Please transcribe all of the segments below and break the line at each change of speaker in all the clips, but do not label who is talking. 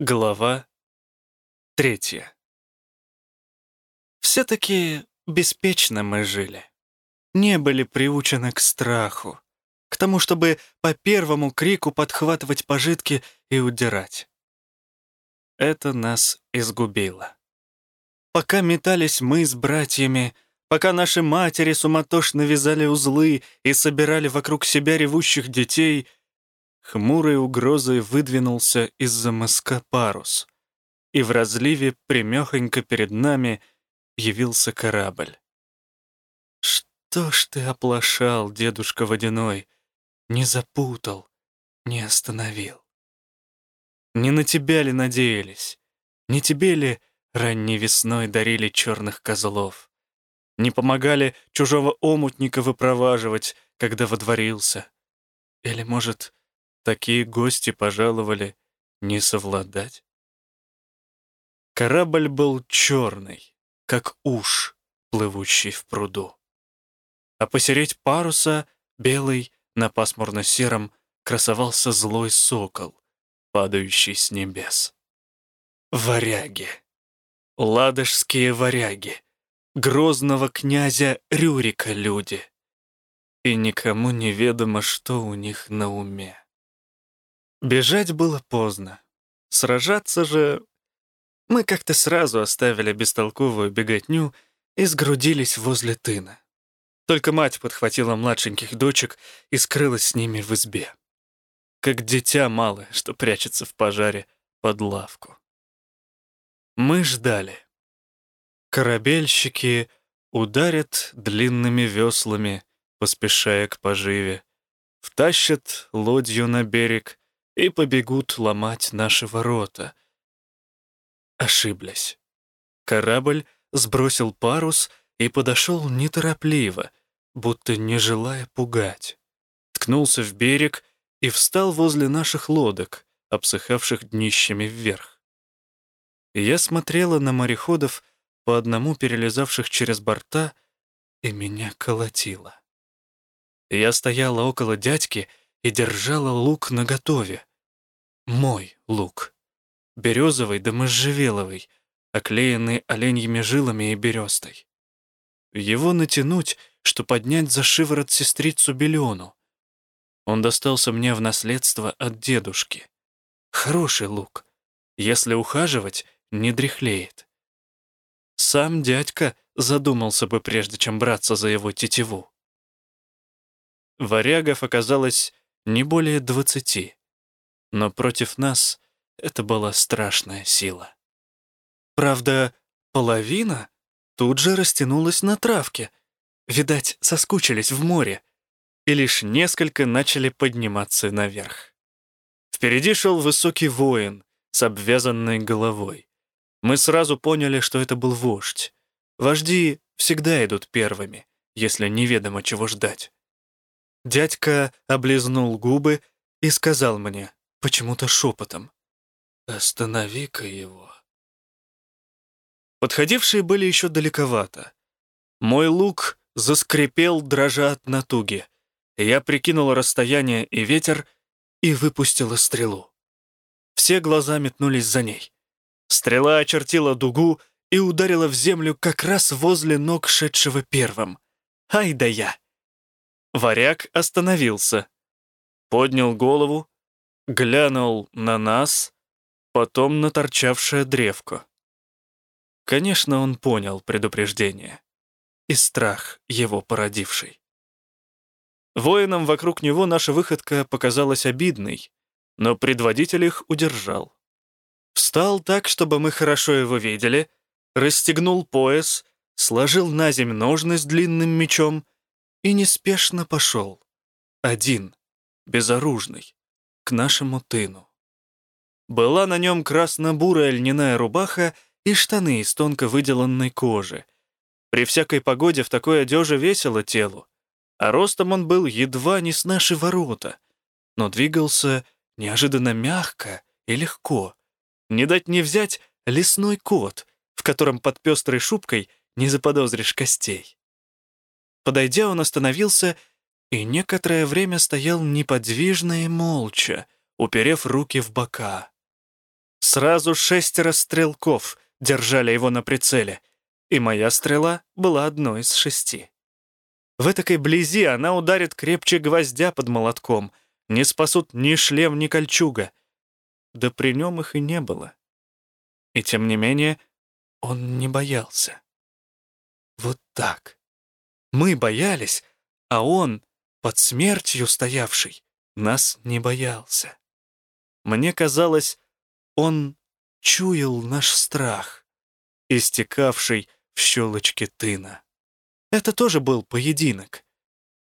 Глава третья. Все-таки беспечно мы жили. Не были приучены к страху, к тому, чтобы по первому крику подхватывать пожитки и удирать. Это нас изгубило. Пока метались мы с братьями, пока наши матери суматошно вязали узлы и собирали вокруг себя ревущих детей — хмурой угрозой выдвинулся из-за мыска парус, и в разливе примехонько перед нами явился корабль. Что ж ты оплошал, дедушка Водяной, не запутал, не остановил? Не на тебя ли надеялись? Не тебе ли ранней весной дарили черных козлов? Не помогали чужого омутника выпроваживать, когда водворился? Или, может, Такие гости пожаловали не совладать. Корабль был черный, как уж, плывущий в пруду. А посереть паруса, белый, на пасмурно-сером, красовался злой сокол, падающий с небес. Варяги. Ладожские варяги. Грозного князя Рюрика люди. И никому неведомо, что у них на уме. Бежать было поздно. Сражаться же... Мы как-то сразу оставили бестолковую беготню и сгрудились возле тына. Только мать подхватила младшеньких дочек и скрылась с ними в избе. Как дитя малое, что прячется в пожаре под лавку. Мы ждали. Корабельщики ударят длинными веслами, поспешая к поживе, втащат лодью на берег — и побегут ломать наши ворота. Ошиблись. Корабль сбросил парус и подошел неторопливо, будто не желая пугать. Ткнулся в берег и встал возле наших лодок, обсыхавших днищами вверх. Я смотрела на мореходов, по одному перелезавших через борта, и меня колотило. Я стояла около дядьки и держала лук наготове. Мой лук. Березовый да можжевеловый, оклеенный оленьими жилами и берестой. Его натянуть, что поднять за шиворот сестрицу Белену. Он достался мне в наследство от дедушки. Хороший лук. Если ухаживать, не дряхлеет. Сам дядька задумался бы, прежде чем браться за его тетиву. Варягов оказалось не более двадцати. Но против нас это была страшная сила. Правда, половина тут же растянулась на травке. Видать, соскучились в море. И лишь несколько начали подниматься наверх. Впереди шел высокий воин с обвязанной головой. Мы сразу поняли, что это был вождь. Вожди всегда идут первыми, если неведомо чего ждать. Дядька облизнул губы и сказал мне, почему-то шепотом, «Останови-ка его». Подходившие были еще далековато. Мой лук заскрипел, дрожа от натуги. Я прикинул расстояние и ветер и выпустила стрелу. Все глаза метнулись за ней. Стрела очертила дугу и ударила в землю как раз возле ног шедшего первым. Ай да я! Варяг остановился, поднял голову, глянул на нас, потом на торчавшее древко. Конечно, он понял предупреждение и страх его породивший. Воинам вокруг него наша выходка показалась обидной, но предводитель их удержал. Встал так, чтобы мы хорошо его видели, расстегнул пояс, сложил на земь ножны с длинным мечом и неспешно пошел, один, безоружный, к нашему тыну. Была на нем красно-бурая льняная рубаха и штаны из тонко выделанной кожи. При всякой погоде в такой одежде весело телу, а ростом он был едва не с наши ворота, но двигался неожиданно мягко и легко. Не дать не взять лесной кот, в котором под пестрой шубкой не заподозришь костей. Подойдя, он остановился и некоторое время стоял неподвижно и молча, уперев руки в бока. Сразу шестеро стрелков держали его на прицеле, и моя стрела была одной из шести. В этой близи она ударит крепче гвоздя под молотком, не спасут ни шлем, ни кольчуга. Да при нем их и не было. И тем не менее он не боялся. Вот так. Мы боялись, а он, под смертью стоявший, нас не боялся. Мне казалось, он чуял наш страх, истекавший в щелочке тына. Это тоже был поединок.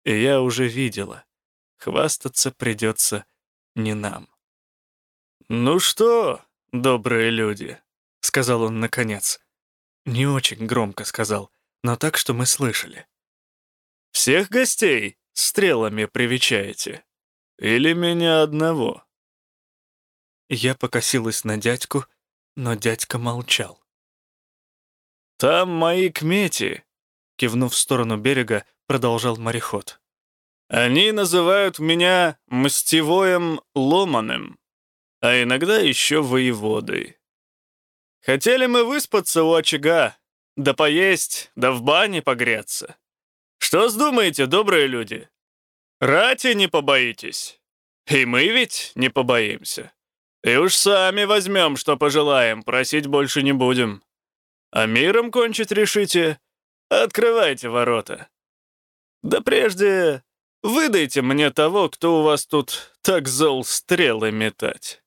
И я уже видела, хвастаться придется не нам. «Ну что, добрые люди?» — сказал он наконец. Не очень громко сказал, но так, что мы слышали. «Всех гостей стрелами привечаете? Или меня одного?» Я покосилась на дядьку, но дядька молчал. «Там мои кмети», — кивнув в сторону берега, продолжал мореход. «Они называют меня мстевоем ломаным, а иногда еще воеводой. Хотели мы выспаться у очага, да поесть, да в бане погреться. Что сдумаете, добрые люди? Рати не побоитесь? И мы ведь не побоимся. И уж сами возьмем, что пожелаем, просить больше не будем. А миром кончить решите? Открывайте ворота. Да прежде выдайте мне того, кто у вас тут так зол стрелы метать».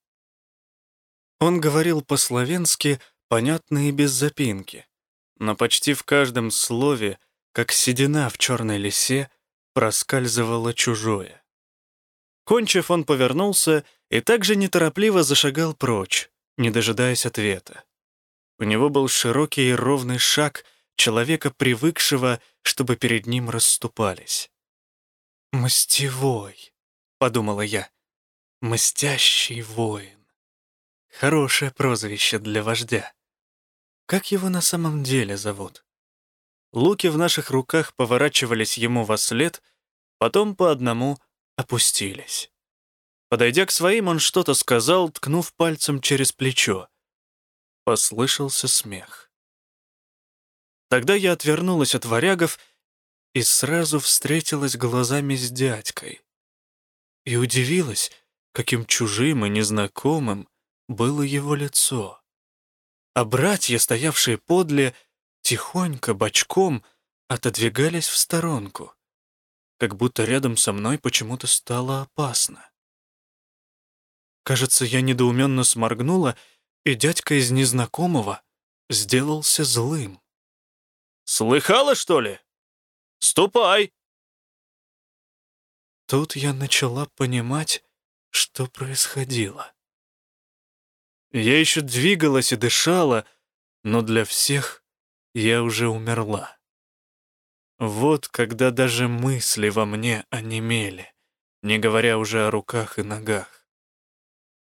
Он говорил по-словенски, понятно и без запинки, но почти в каждом слове, как седина в черной лисе, проскальзывало чужое. Кончив, он повернулся и также неторопливо зашагал прочь, не дожидаясь ответа. У него был широкий и ровный шаг человека, привыкшего, чтобы перед ним расступались. «Мстевой», — подумала я, — «мстящий воин». Хорошее прозвище для вождя. Как его на самом деле зовут? Луки в наших руках поворачивались ему во след, потом по одному опустились. Подойдя к своим, он что-то сказал, ткнув пальцем через плечо. Послышался смех. Тогда я отвернулась от варягов и сразу встретилась глазами с дядькой. И удивилась, каким чужим и незнакомым было его лицо. А братья, стоявшие подле, тихонько, бочком, отодвигались в сторонку как будто рядом со мной почему-то стало опасно. Кажется, я недоуменно сморгнула, и дядька из незнакомого сделался злым. «Слыхала, что ли? Ступай!» Тут я начала понимать, что происходило. Я еще двигалась и дышала, но для всех я уже умерла. Вот когда даже мысли во мне онемели, не говоря уже о руках и ногах.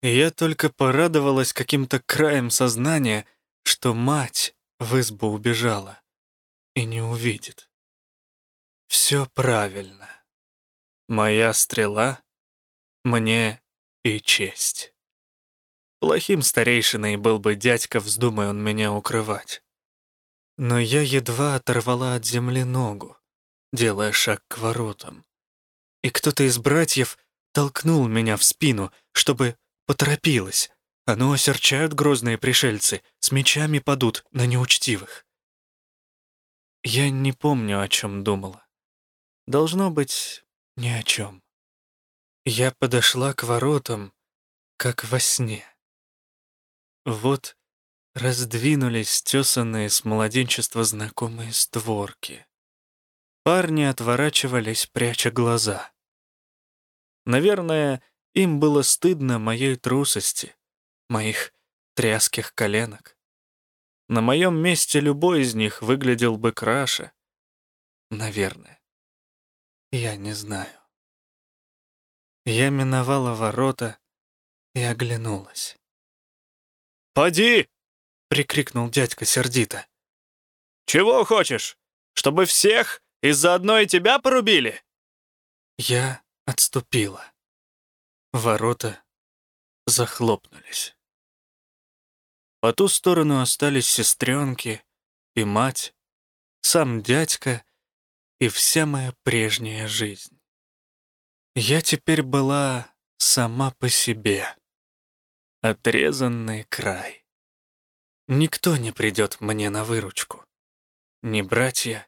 Я только порадовалась каким-то краем сознания, что мать в избу убежала и не увидит. Все правильно. Моя стрела мне и честь. Плохим старейшиной был бы дядька, вздумай он меня укрывать. Но я едва оторвала от земли ногу, делая шаг к воротам. И кто-то из братьев толкнул меня в спину, чтобы поторопилась. А ну, осерчают грозные пришельцы, с мечами падут на неучтивых. Я не помню, о чем думала. Должно быть, ни о чем. Я подошла к воротам, как во сне. Вот раздвинулись стесанные с младенчества знакомые створки. Парни отворачивались, пряча глаза. Наверное, им было стыдно моей трусости, моих тряских коленок. На моем месте любой из них выглядел бы краше. Наверное. Я не знаю. Я миновала ворота и оглянулась. «Поди!» Прикрикнул дядька сердито. «Чего хочешь? Чтобы всех и заодно и тебя порубили?» Я отступила. Ворота захлопнулись. По ту сторону остались сестренки и мать, сам дядька и вся моя прежняя жизнь. Я теперь была сама по себе. Отрезанный край. Никто не придет мне на выручку. Ни братья,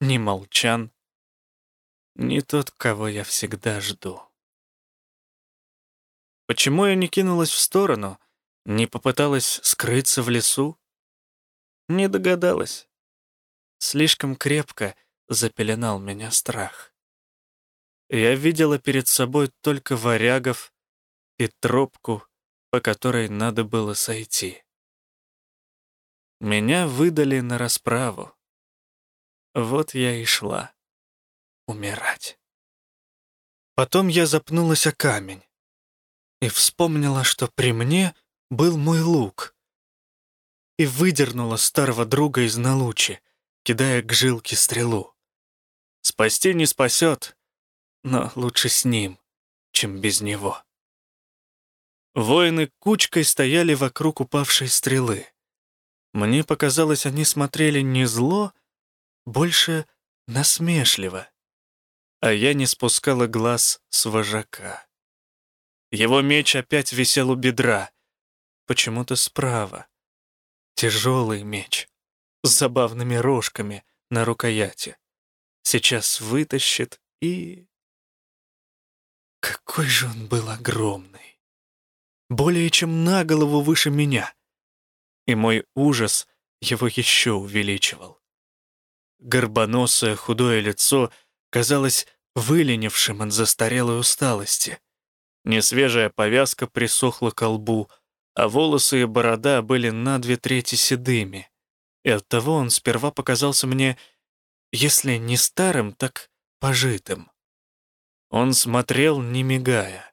ни молчан, ни тот, кого я всегда жду. Почему я не кинулась в сторону, не попыталась скрыться в лесу? Не догадалась. Слишком крепко запеленал меня страх. Я видела перед собой только варягов и тропку, по которой надо было сойти. Меня выдали на расправу. Вот я и шла умирать. Потом я запнулась о камень и вспомнила, что при мне был мой лук, и выдернула старого друга из налучи, кидая к жилке стрелу. Спасти не спасет, но лучше с ним, чем без него. Воины кучкой стояли вокруг упавшей стрелы. Мне показалось, они смотрели не зло, больше насмешливо. А я не спускала глаз с вожака. Его меч опять висел у бедра, почему-то справа. Тяжелый меч с забавными рожками на рукояти. Сейчас вытащит и... Какой же он был огромный! Более чем на голову выше меня. И мой ужас его еще увеличивал. Горбоносое худое лицо казалось выленившим от застарелой усталости. Несвежая повязка присохла к лбу, а волосы и борода были на две трети седыми. И оттого он сперва показался мне, если не старым, так пожитым. Он смотрел, не мигая.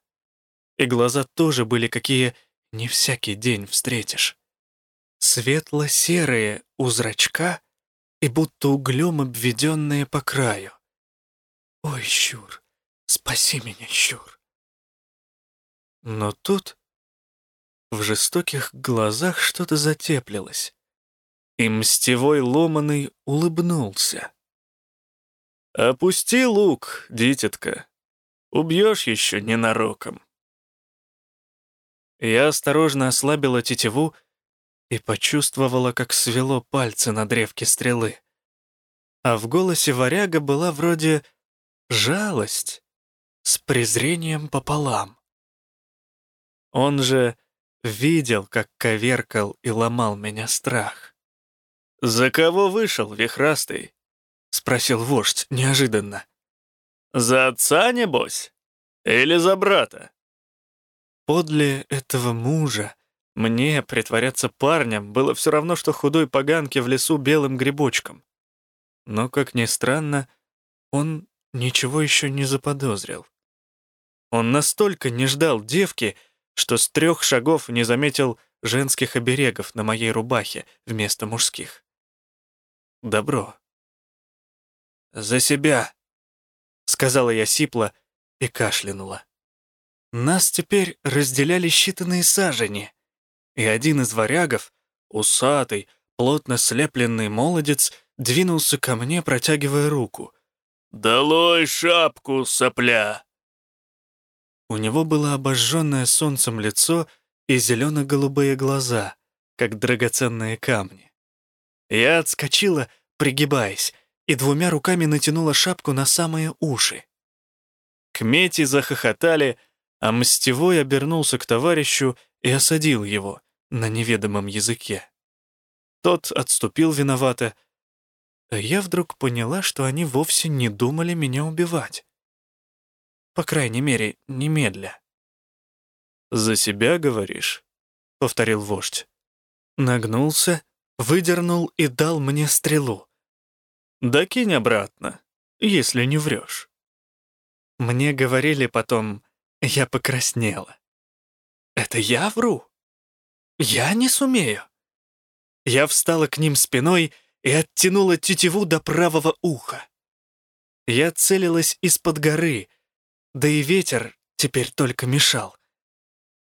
И глаза тоже были какие не всякий день встретишь. Светло-серые у зрачка и будто углем обведенные по краю. «Ой, Щур, спаси меня, Щур!» Но тут в жестоких глазах что-то затеплилось, и мстевой ломаный улыбнулся. «Опусти лук, дитятка, убьешь еще ненароком». Я осторожно ослабила тетиву и почувствовала, как свело пальцы на древке стрелы. А в голосе варяга была вроде жалость с презрением пополам. Он же видел, как коверкал и ломал меня страх. «За кого вышел, вихрастый?» — спросил вождь неожиданно. «За отца, небось? Или за брата?» Подле этого мужа мне притворяться парнем было все равно, что худой поганке в лесу белым грибочком. Но, как ни странно, он ничего еще не заподозрил. Он настолько не ждал девки, что с трех шагов не заметил женских оберегов на моей рубахе вместо мужских. Добро. «За себя!» — сказала я сипло и кашлянула. Нас теперь разделяли считанные сажени, и один из варягов, усатый, плотно слепленный молодец, двинулся ко мне, протягивая руку — «Долой шапку, сопля!» У него было обожженное солнцем лицо и зелено-голубые глаза, как драгоценные камни. Я отскочила, пригибаясь, и двумя руками натянула шапку на самые уши. Кмети захохотали, а Мстевой обернулся к товарищу и осадил его на неведомом языке. Тот отступил виновато, я вдруг поняла, что они вовсе не думали меня убивать. По крайней мере, немедля. «За себя говоришь?» — повторил вождь. Нагнулся, выдернул и дал мне стрелу. «Да кинь обратно, если не врешь». Мне говорили потом, я покраснела. «Это я вру? Я не сумею». Я встала к ним спиной и оттянула тетиву до правого уха. Я целилась из-под горы, да и ветер теперь только мешал.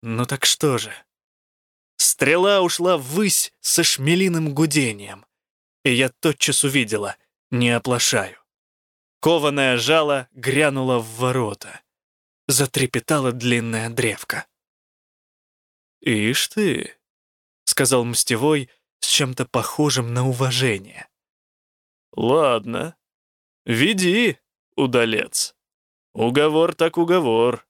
Ну так что же? Стрела ушла ввысь со шмелиным гудением, и я тотчас увидела, не оплошаю. Кованое жало грянуло в ворота. Затрепетала длинная древка. «Ишь ты», — сказал Мстевой с чем-то похожим на уважение. «Ладно, веди, удалец. Уговор так уговор».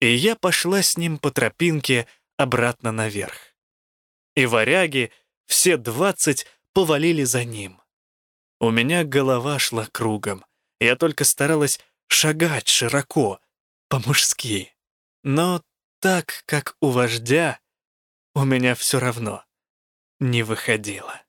И я пошла с ним по тропинке обратно наверх. И варяги, все двадцать, повалили за ним. У меня голова шла кругом. Я только старалась шагать широко, по-мужски. Но так, как у вождя, у меня все равно не выходило.